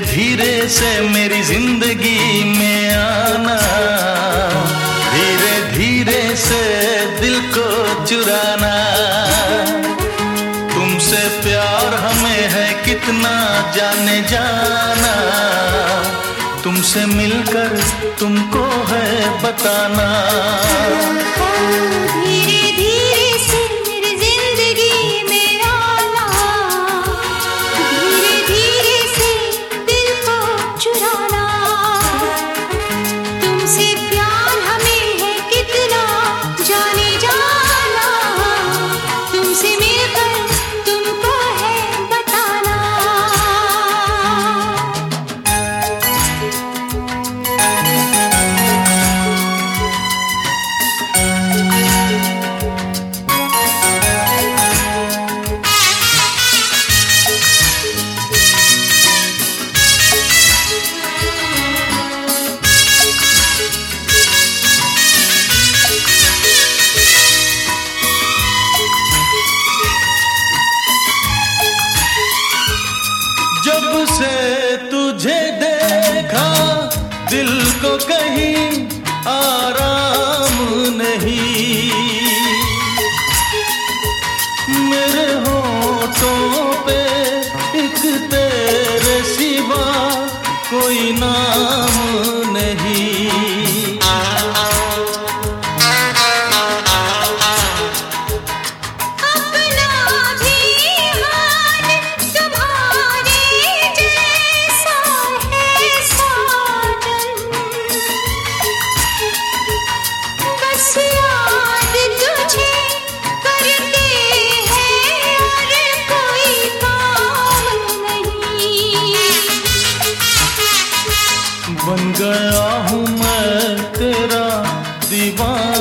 धीरे से मेरी ज़िंदगी में आना। धीरे धीरे से दिल को चुराना। तुमसे प्यार हमें है कितना जाने जाना। तुमसे मिलकर तुमको है बताना। तुमसे प्यार जब से तुझे देखा दिल को कहीं आराम नहीं। நினைவா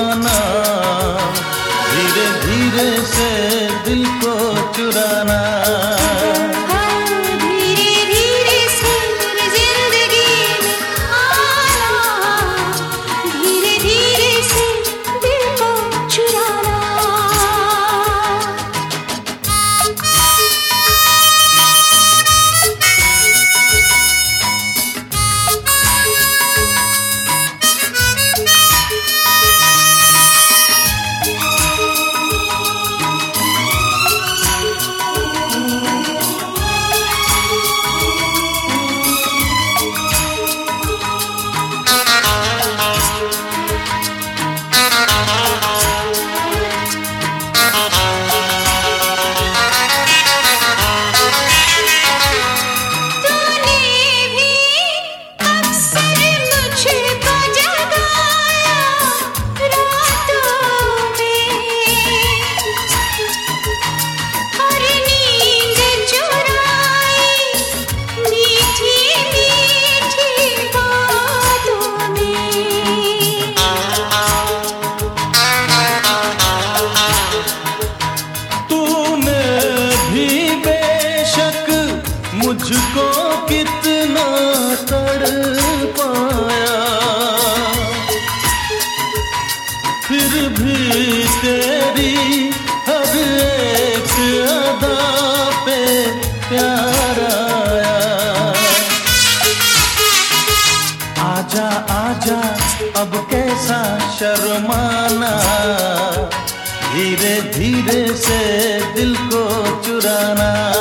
मुझको कितना तड़ पाया। फिर भी तेरी हर एक अदा पे प्यार आया। आजा आजा, अब कैसा शर्माना। धीरे धीरे से दिल को चुराना।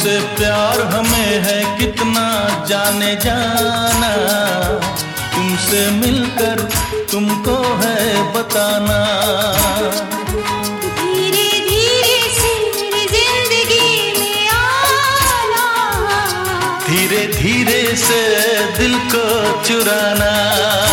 तुमसे प्यार हमें है कितना जाने जाना। तुमसे मिलकर तुमको है बताना। धीरे धीरे से दिल को चुराना।